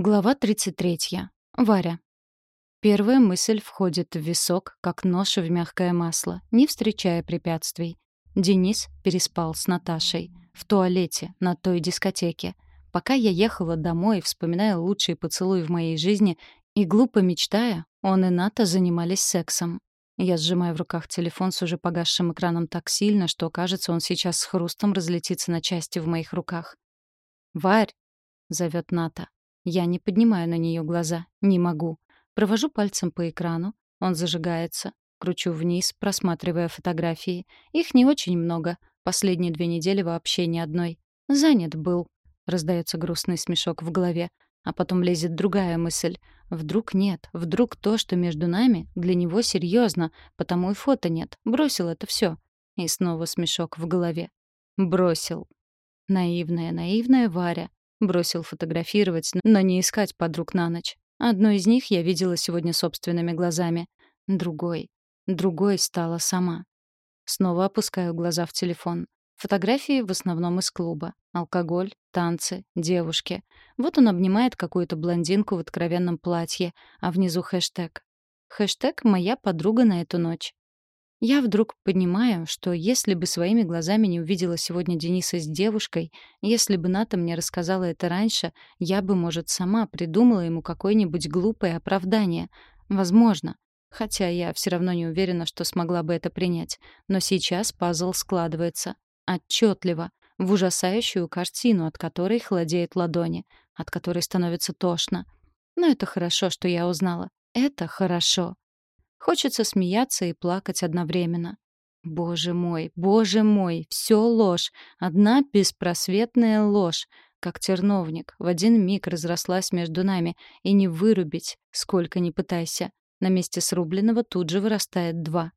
Глава 33. Варя. Первая мысль входит в висок, как нож в мягкое масло, не встречая препятствий. Денис переспал с Наташей. В туалете, на той дискотеке. Пока я ехала домой, вспоминая лучшие поцелуи в моей жизни и глупо мечтая, он и Ната занимались сексом. Я сжимаю в руках телефон с уже погасшим экраном так сильно, что, кажется, он сейчас с хрустом разлетится на части в моих руках. «Варь!» — зовет Ната. Я не поднимаю на нее глаза. Не могу. Провожу пальцем по экрану. Он зажигается. Кручу вниз, просматривая фотографии. Их не очень много. Последние две недели вообще ни одной. Занят был. Раздается грустный смешок в голове. А потом лезет другая мысль. Вдруг нет, вдруг то, что между нами, для него серьезно, потому и фото нет. Бросил это все. И снова смешок в голове. Бросил. Наивная, наивная Варя. Бросил фотографировать, но не искать подруг на ночь. Одну из них я видела сегодня собственными глазами. Другой. Другой стала сама. Снова опускаю глаза в телефон. Фотографии в основном из клуба. Алкоголь, танцы, девушки. Вот он обнимает какую-то блондинку в откровенном платье, а внизу хэштег. Хэштег «Моя подруга на эту ночь». Я вдруг понимаю, что если бы своими глазами не увидела сегодня Дениса с девушкой, если бы Ната мне рассказала это раньше, я бы, может, сама придумала ему какое-нибудь глупое оправдание. Возможно. Хотя я все равно не уверена, что смогла бы это принять. Но сейчас пазл складывается отчетливо, в ужасающую картину, от которой холодеют ладони, от которой становится тошно. Но это хорошо, что я узнала. Это хорошо. Хочется смеяться и плакать одновременно. Боже мой, боже мой, все ложь, одна беспросветная ложь, как терновник, в один миг разрослась между нами, и не вырубить, сколько ни пытайся. На месте срубленного тут же вырастает два.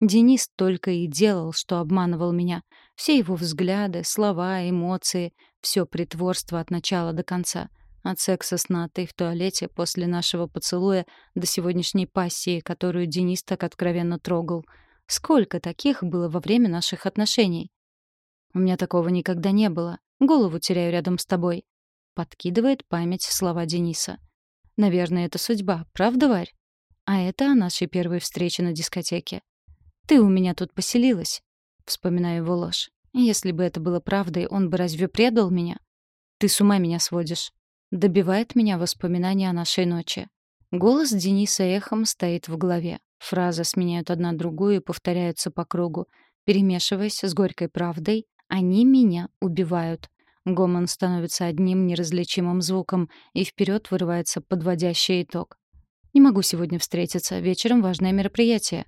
Денис только и делал, что обманывал меня. Все его взгляды, слова, эмоции — все притворство от начала до конца. От секса с Натой в туалете после нашего поцелуя до сегодняшней пассии, которую Денис так откровенно трогал. Сколько таких было во время наших отношений? У меня такого никогда не было. Голову теряю рядом с тобой. Подкидывает память слова Дениса. Наверное, это судьба, правда, Варь? А это о нашей первой встрече на дискотеке. «Ты у меня тут поселилась», — вспоминаю его ложь. «Если бы это было правдой, он бы разве предал меня? Ты с ума меня сводишь». Добивает меня воспоминания о нашей ночи. Голос Дениса эхом стоит в голове. Фразы сменяют одна другую и повторяются по кругу. Перемешиваясь с горькой правдой, они меня убивают. Гомон становится одним неразличимым звуком, и вперед вырывается подводящий итог. Не могу сегодня встретиться, вечером важное мероприятие.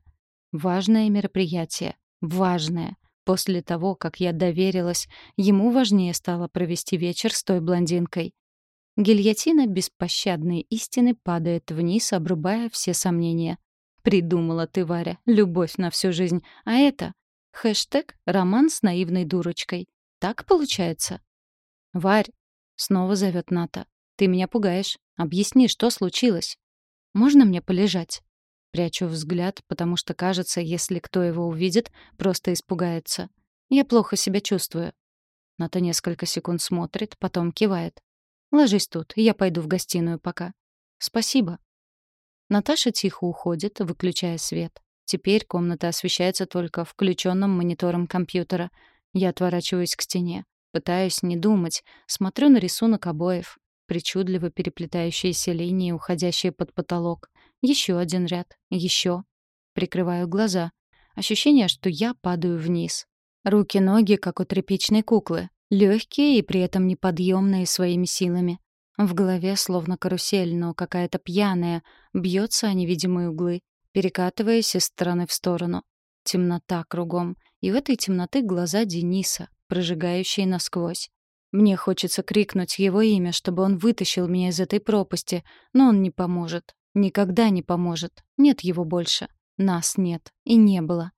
Важное мероприятие. Важное. После того, как я доверилась, ему важнее стало провести вечер с той блондинкой. Гильотина беспощадной истины падает вниз, обрубая все сомнения. Придумала ты, Варя, любовь на всю жизнь. А это — хэштег «роман с наивной дурочкой». Так получается? Варь, — снова зовет Ната, — ты меня пугаешь. Объясни, что случилось? Можно мне полежать? Прячу взгляд, потому что, кажется, если кто его увидит, просто испугается. Я плохо себя чувствую. Ната несколько секунд смотрит, потом кивает. «Ложись тут, я пойду в гостиную пока». «Спасибо». Наташа тихо уходит, выключая свет. Теперь комната освещается только включенным монитором компьютера. Я отворачиваюсь к стене. Пытаюсь не думать. Смотрю на рисунок обоев. Причудливо переплетающиеся линии, уходящие под потолок. Еще один ряд. Еще. Прикрываю глаза. Ощущение, что я падаю вниз. Руки-ноги, как у тряпичной куклы. Легкие и при этом неподъемные своими силами. В голове словно карусель, но какая-то пьяная, бьется о невидимые углы, перекатываясь из стороны в сторону. Темнота кругом. И в этой темноты глаза Дениса, прожигающие насквозь. Мне хочется крикнуть его имя, чтобы он вытащил меня из этой пропасти, но он не поможет. Никогда не поможет. Нет его больше. Нас нет. И не было.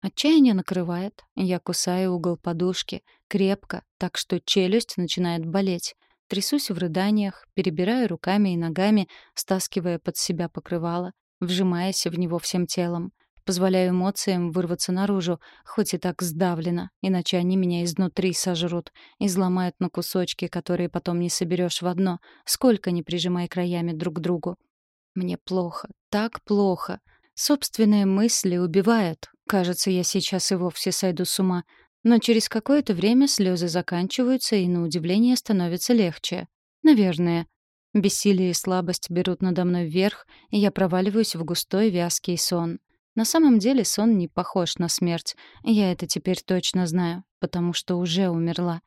Отчаяние накрывает. Я кусаю угол подушки. Крепко, так что челюсть начинает болеть. Трясусь в рыданиях, перебираю руками и ногами, стаскивая под себя покрывало, вжимаясь в него всем телом. позволяю эмоциям вырваться наружу, хоть и так сдавлено, иначе они меня изнутри сожрут, изломают на кусочки, которые потом не соберешь в одно, сколько ни прижимай краями друг к другу. Мне плохо, так плохо. Собственные мысли убивают. Кажется, я сейчас и вовсе сойду с ума. Но через какое-то время слезы заканчиваются, и на удивление становится легче. Наверное. Бессилие и слабость берут надо мной вверх, и я проваливаюсь в густой вязкий сон. На самом деле сон не похож на смерть. Я это теперь точно знаю, потому что уже умерла.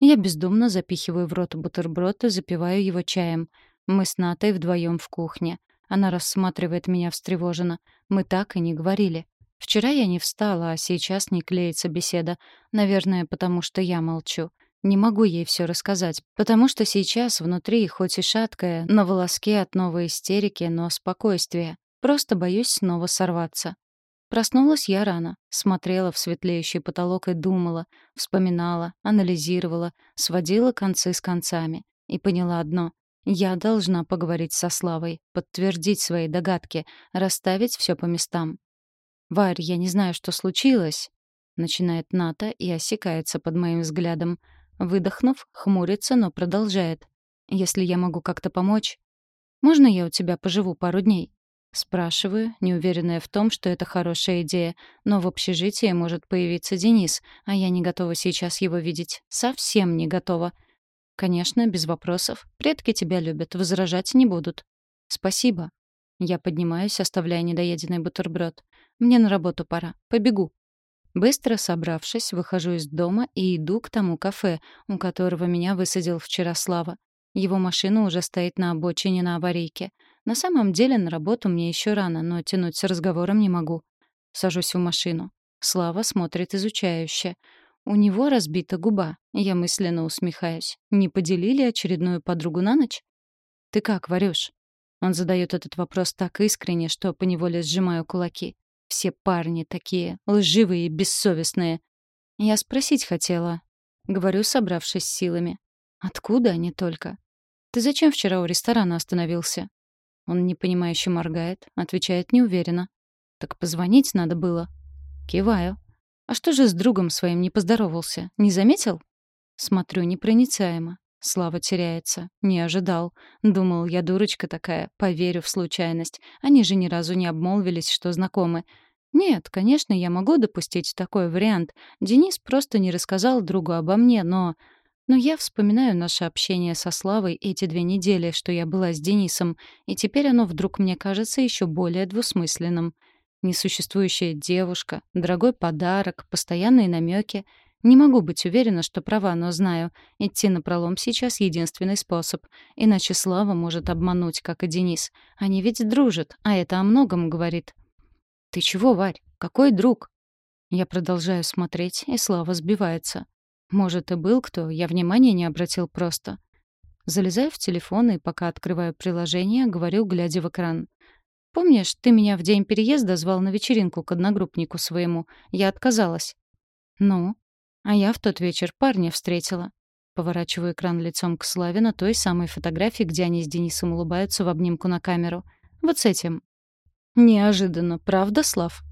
Я бездумно запихиваю в рот бутерброд и запиваю его чаем. Мы с Натой вдвоем в кухне. Она рассматривает меня встревоженно. Мы так и не говорили. Вчера я не встала, а сейчас не клеится беседа. Наверное, потому что я молчу. Не могу ей все рассказать, потому что сейчас внутри, хоть и шаткое, на волоске от новой истерики, но спокойствие. Просто боюсь снова сорваться. Проснулась я рано, смотрела в светлеющий потолок и думала, вспоминала, анализировала, сводила концы с концами. И поняла одно — я должна поговорить со Славой, подтвердить свои догадки, расставить все по местам. «Варь, я не знаю, что случилось», — начинает Ната и осекается под моим взглядом — Выдохнув, хмурится, но продолжает. «Если я могу как-то помочь...» «Можно я у тебя поживу пару дней?» Спрашиваю, неуверенная в том, что это хорошая идея, но в общежитии может появиться Денис, а я не готова сейчас его видеть. Совсем не готова. Конечно, без вопросов. Предки тебя любят, возражать не будут. Спасибо. Я поднимаюсь, оставляя недоеденный бутерброд. Мне на работу пора. Побегу. Быстро собравшись, выхожу из дома и иду к тому кафе, у которого меня высадил вчера Слава. Его машина уже стоит на обочине на аварийке. На самом деле на работу мне еще рано, но тянуть с разговором не могу. Сажусь в машину. Слава смотрит изучающе. У него разбита губа. Я мысленно усмехаюсь. Не поделили очередную подругу на ночь? «Ты как, Варюш?» Он задает этот вопрос так искренне, что поневоле сжимаю кулаки. Все парни такие, лживые и бессовестные. Я спросить хотела. Говорю, собравшись силами. Откуда они только? Ты зачем вчера у ресторана остановился? Он непонимающе моргает, отвечает неуверенно. Так позвонить надо было. Киваю. А что же с другом своим не поздоровался? Не заметил? Смотрю непроницаемо. Слава теряется. Не ожидал. Думал, я дурочка такая, поверю в случайность. Они же ни разу не обмолвились, что знакомы. Нет, конечно, я могу допустить такой вариант. Денис просто не рассказал другу обо мне, но... Но я вспоминаю наше общение со Славой эти две недели, что я была с Денисом, и теперь оно вдруг мне кажется еще более двусмысленным. Несуществующая девушка, дорогой подарок, постоянные намеки — не могу быть уверена, что права, но знаю, идти на пролом сейчас единственный способ. Иначе Слава может обмануть, как и Денис. Они ведь дружат, а это о многом говорит. «Ты чего, Варь? Какой друг?» Я продолжаю смотреть, и Слава сбивается. Может, и был кто, я внимания не обратил просто. Залезаю в телефон и, пока открываю приложение, говорю, глядя в экран. «Помнишь, ты меня в день переезда звал на вечеринку к одногруппнику своему? Я отказалась». «Ну?» А я в тот вечер парня встретила. Поворачиваю экран лицом к Славе на той самой фотографии, где они с Денисом улыбаются в обнимку на камеру. Вот с этим. Неожиданно, правда, Слав?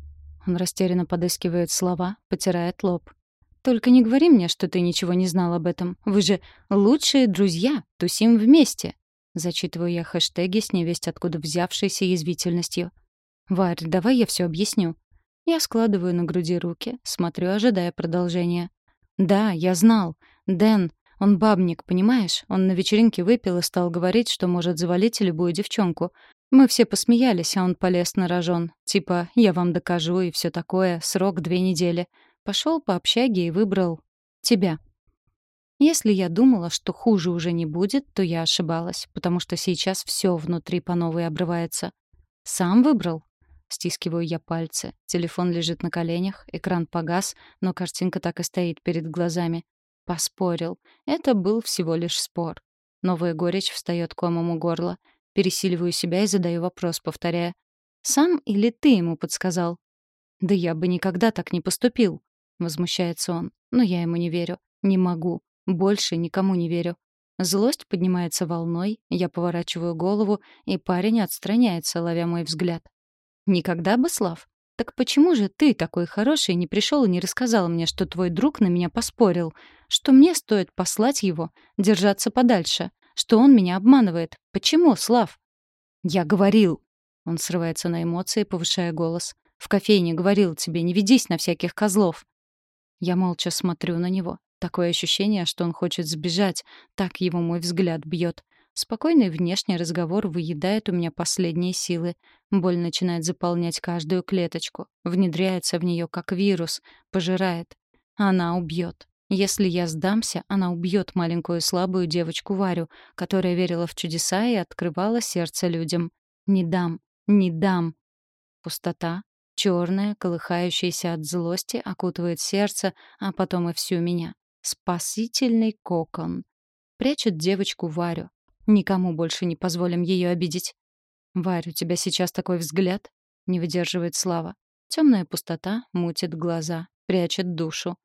Он растерянно подыскивает слова, потирает лоб. Только не говори мне, что ты ничего не знал об этом. Вы же лучшие друзья, тусим вместе. Зачитываю я хэштеги с невесть откуда взявшейся язвительностью. Варь, давай я все объясню. Я складываю на груди руки, смотрю, ожидая продолжения. «Да, я знал. Дэн, он бабник, понимаешь? Он на вечеринке выпил и стал говорить, что может завалить любую девчонку. Мы все посмеялись, а он полез на рожон. Типа, я вам докажу и все такое, срок две недели. Пошел по общаге и выбрал тебя. Если я думала, что хуже уже не будет, то я ошибалась, потому что сейчас все внутри по новой обрывается. Сам выбрал? Стискиваю я пальцы. Телефон лежит на коленях, экран погас, но картинка так и стоит перед глазами. Поспорил. Это был всего лишь спор. Новая горечь встает комом у горла. Пересиливаю себя и задаю вопрос, повторяя. «Сам или ты ему подсказал?» «Да я бы никогда так не поступил», — возмущается он. Но я ему не верю. Не могу. Больше никому не верю. Злость поднимается волной, я поворачиваю голову, и парень отстраняется, ловя мой взгляд. Никогда бы, Слав. Так почему же ты, такой хороший, не пришел и не рассказал мне, что твой друг на меня поспорил? Что мне стоит послать его, держаться подальше? Что он меня обманывает? Почему, Слав? Я говорил. Он срывается на эмоции, повышая голос. В кофейне говорил тебе, не ведись на всяких козлов. Я молча смотрю на него. Такое ощущение, что он хочет сбежать. Так его мой взгляд бьет. Спокойный внешний разговор выедает у меня последние силы. Боль начинает заполнять каждую клеточку, внедряется в нее как вирус, пожирает. Она убьет. Если я сдамся, она убьет маленькую слабую девочку Варю, которая верила в чудеса и открывала сердце людям. Не дам, не дам. Пустота, черная, колыхающаяся от злости, окутывает сердце, а потом и всю меня. Спасительный кокон. Прячет девочку Варю, Никому больше не позволим ее обидеть. Варь, у тебя сейчас такой взгляд? Не выдерживает Слава. Темная пустота мутит глаза, прячет душу.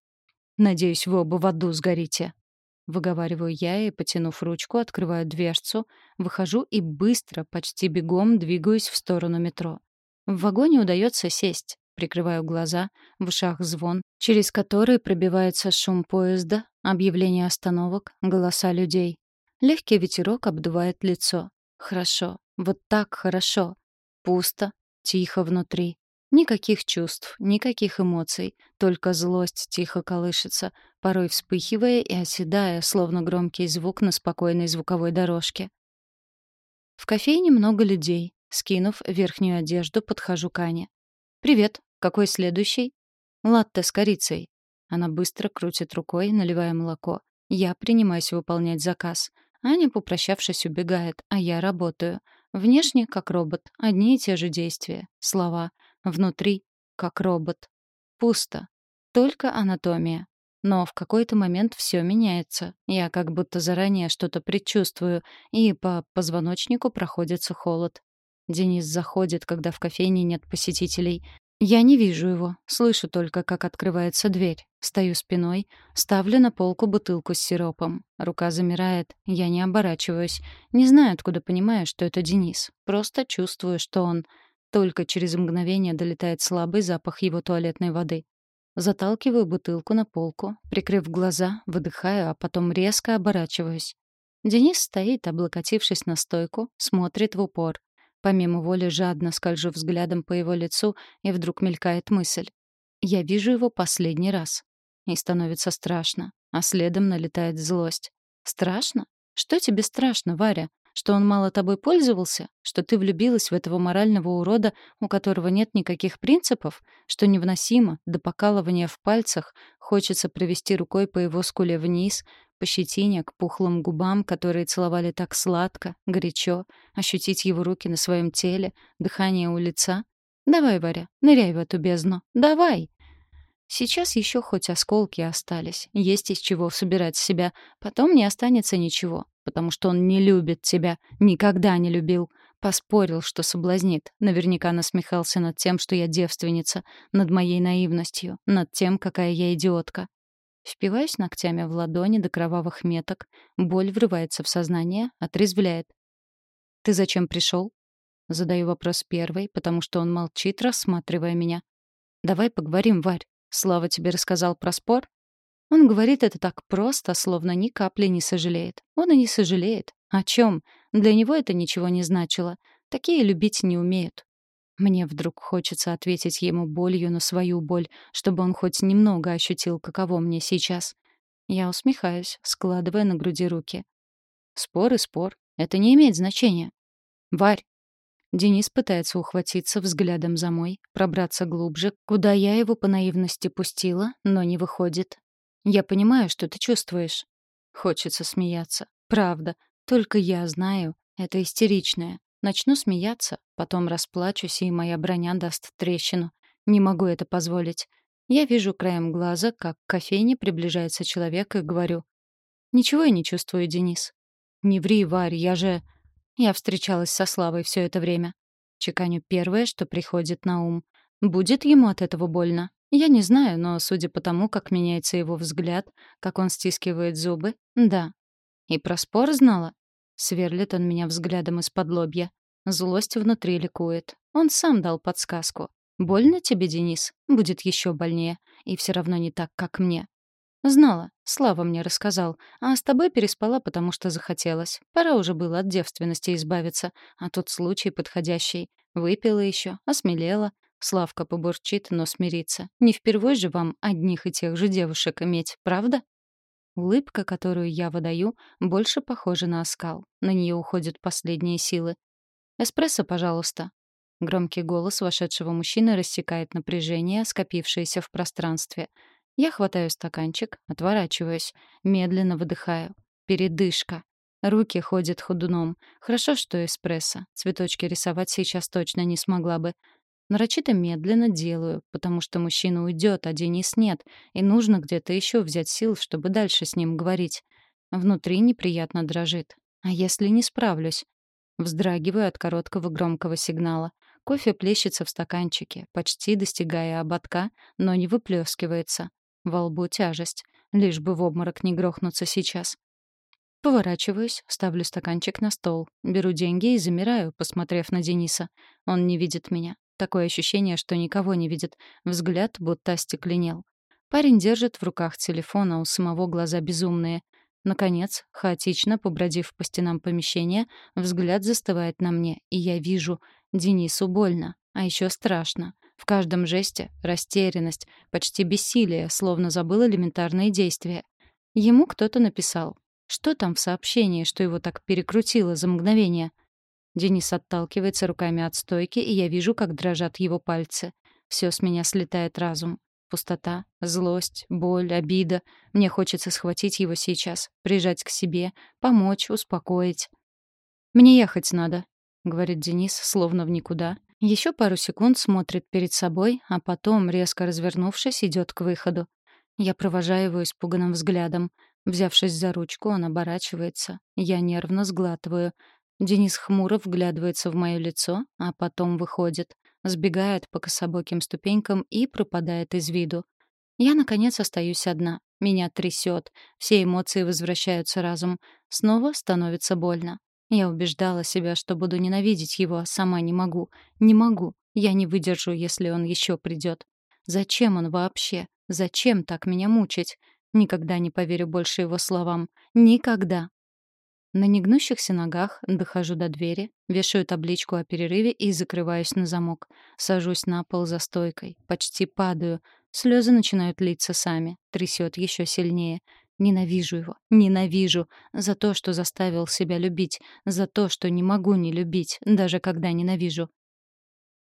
Надеюсь, вы оба в аду сгорите. Выговариваю я и, потянув ручку, открываю дверцу, выхожу и быстро, почти бегом двигаюсь в сторону метро. В вагоне удается сесть. Прикрываю глаза, в ушах звон, через который пробивается шум поезда, объявление остановок, голоса людей. Легкий ветерок обдувает лицо. Хорошо. Вот так хорошо. Пусто, тихо внутри. Никаких чувств, никаких эмоций, только злость тихо колышется, порой вспыхивая и оседая, словно громкий звук на спокойной звуковой дорожке. В кофейне много людей. Скинув верхнюю одежду, подхожу к Ане. «Привет. Какой следующий?» «Латте с корицей». Она быстро крутит рукой, наливая молоко. Я принимаюсь выполнять заказ. Аня, попрощавшись, убегает, а я работаю. Внешне, как робот, одни и те же действия, слова. Внутри, как робот. Пусто. Только анатомия. Но в какой-то момент все меняется. Я как будто заранее что-то предчувствую, и по позвоночнику проходится холод. Денис заходит, когда в кофейне нет посетителей. Я не вижу его, слышу только, как открывается дверь. Стою спиной, ставлю на полку бутылку с сиропом. Рука замирает, я не оборачиваюсь. Не знаю, откуда понимаю, что это Денис. Просто чувствую, что он... Только через мгновение долетает слабый запах его туалетной воды. Заталкиваю бутылку на полку, прикрыв глаза, выдыхаю, а потом резко оборачиваюсь. Денис стоит, облокотившись на стойку, смотрит в упор. Помимо воли жадно скольжу взглядом по его лицу, и вдруг мелькает мысль. Я вижу его последний раз. И становится страшно, а следом налетает злость. Страшно? Что тебе страшно, Варя? Что он мало тобой пользовался? Что ты влюбилась в этого морального урода, у которого нет никаких принципов? Что невыносимо, до покалывания в пальцах, хочется провести рукой по его скуле вниз, по щетине, к пухлым губам, которые целовали так сладко, горячо, ощутить его руки на своем теле, дыхание у лица. Давай, Варя, ныряй в эту бездну. Давай! Сейчас еще хоть осколки остались, есть из чего собирать себя. Потом не останется ничего, потому что он не любит тебя, никогда не любил. Поспорил, что соблазнит. Наверняка насмехался над тем, что я девственница, над моей наивностью, над тем, какая я идиотка. Впиваюсь ногтями в ладони до кровавых меток. Боль врывается в сознание, отрезвляет. «Ты зачем пришел? Задаю вопрос первый, потому что он молчит, рассматривая меня. «Давай поговорим, Варь. Слава тебе рассказал про спор?» Он говорит это так просто, словно ни капли не сожалеет. Он и не сожалеет. О чем? Для него это ничего не значило. Такие любить не умеют. Мне вдруг хочется ответить ему болью на свою боль, чтобы он хоть немного ощутил, каково мне сейчас. Я усмехаюсь, складывая на груди руки. Спор и спор. Это не имеет значения. Варь. Денис пытается ухватиться взглядом за мой, пробраться глубже, куда я его по наивности пустила, но не выходит. Я понимаю, что ты чувствуешь. Хочется смеяться. Правда. Только я знаю, это истеричное. Начну смеяться, потом расплачусь, и моя броня даст трещину. Не могу это позволить. Я вижу краем глаза, как к кофейне приближается человек, и говорю. «Ничего я не чувствую, Денис». «Не ври, Варь, я же...» Я встречалась со Славой все это время. Чеканю первое, что приходит на ум. Будет ему от этого больно? Я не знаю, но судя по тому, как меняется его взгляд, как он стискивает зубы, да. И про спор знала? Сверлит он меня взглядом из-под лобья. Злость внутри ликует. Он сам дал подсказку. «Больно тебе, Денис? Будет еще больнее. И все равно не так, как мне». «Знала. Слава мне рассказал. А с тобой переспала, потому что захотелось. Пора уже было от девственности избавиться. А тут случай подходящий. Выпила еще, осмелела. Славка побурчит, но смирится. Не впервой же вам одних и тех же девушек иметь, правда?» Улыбка, которую я выдаю, больше похожа на оскал. На нее уходят последние силы. «Эспрессо, пожалуйста». Громкий голос вошедшего мужчины рассекает напряжение, скопившееся в пространстве. Я хватаю стаканчик, отворачиваюсь, медленно выдыхаю. Передышка. Руки ходят ходуном. Хорошо, что эспрессо. Цветочки рисовать сейчас точно не смогла бы. Нарочито медленно делаю, потому что мужчина уйдет, а Денис нет, и нужно где-то еще взять сил, чтобы дальше с ним говорить. Внутри неприятно дрожит. А если не справлюсь? Вздрагиваю от короткого громкого сигнала. Кофе плещется в стаканчике, почти достигая ободка, но не выплескивается. Во лбу тяжесть. Лишь бы в обморок не грохнуться сейчас. Поворачиваюсь, ставлю стаканчик на стол, беру деньги и замираю, посмотрев на Дениса. Он не видит меня. Такое ощущение, что никого не видит. Взгляд будто остекленел. Парень держит в руках телефон, а у самого глаза безумные. Наконец, хаотично побродив по стенам помещения, взгляд застывает на мне, и я вижу, Денису больно, а еще страшно. В каждом жесте — растерянность, почти бессилие, словно забыл элементарные действия. Ему кто-то написал. Что там в сообщении, что его так перекрутило за мгновение — Денис отталкивается руками от стойки, и я вижу, как дрожат его пальцы. Все с меня слетает разум. Пустота, злость, боль, обида. Мне хочется схватить его сейчас, прижать к себе, помочь, успокоить. «Мне ехать надо», — говорит Денис, словно в никуда. Еще пару секунд смотрит перед собой, а потом, резко развернувшись, идет к выходу. Я провожаю его испуганным взглядом. Взявшись за ручку, он оборачивается. Я нервно сглатываю. Денис хмуро вглядывается в моё лицо, а потом выходит, сбегает по кособоким ступенькам и пропадает из виду. Я, наконец, остаюсь одна. Меня трясет, все эмоции возвращаются разум. Снова становится больно. Я убеждала себя, что буду ненавидеть его, а сама не могу. Не могу. Я не выдержу, если он еще придет. Зачем он вообще? Зачем так меня мучить? Никогда не поверю больше его словам. Никогда. На негнущихся ногах дохожу до двери, вешаю табличку о перерыве и закрываюсь на замок. Сажусь на пол за стойкой, почти падаю. Слезы начинают литься сами, трясет еще сильнее. Ненавижу его, ненавижу. За то, что заставил себя любить, за то, что не могу не любить, даже когда ненавижу.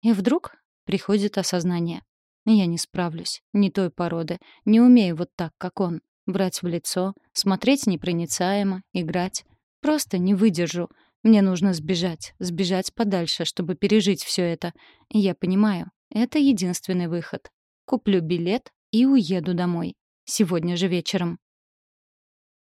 И вдруг приходит осознание. Я не справлюсь, не той породы, не умею вот так, как он. Брать в лицо, смотреть непроницаемо, играть. Просто не выдержу. Мне нужно сбежать, сбежать подальше, чтобы пережить все это. И я понимаю, это единственный выход. Куплю билет и уеду домой. Сегодня же вечером.